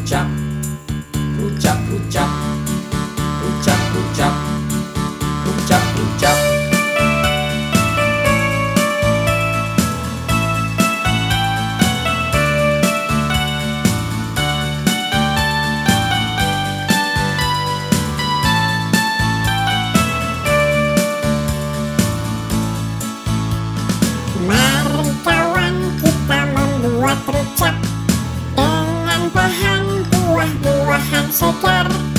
rucap Rucap rucap Rucap rucap Rucap rucap Mari kawan kita membuat rucap software